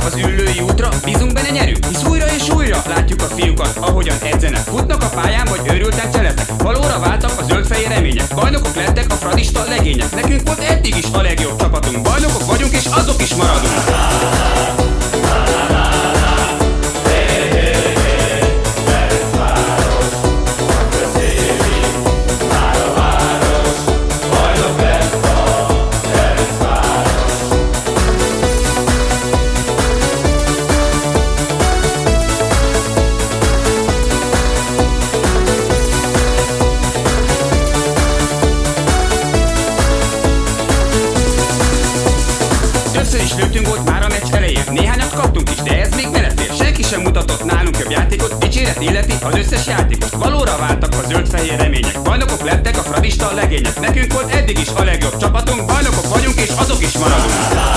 Felkelünk az ülői útra, bízunk benne nyerünk Hisz újra és újra látjuk a fiúkat, ahogyan edzenek. Futnak a pályán, vagy őrültek cseletek Valóra váltak a zöldfejé remények. Bajnokok lettek a fradista legények. Nekünk volt eddig is a legjobb csapatunk. Bajnokok vagyunk és azok is maradunk. Is lőttünk volt már a meccs elején Néhányat kaptunk is, de ez még belefér Senki sem mutatott nálunk jobb játékot Dicséret illeti az összes játékot. Valóra váltak a zöld-fehér remények. Bajnokok lettek a fradista legények. Nekünk volt eddig is a legjobb csapatunk. Bajnokok vagyunk és azok is maradunk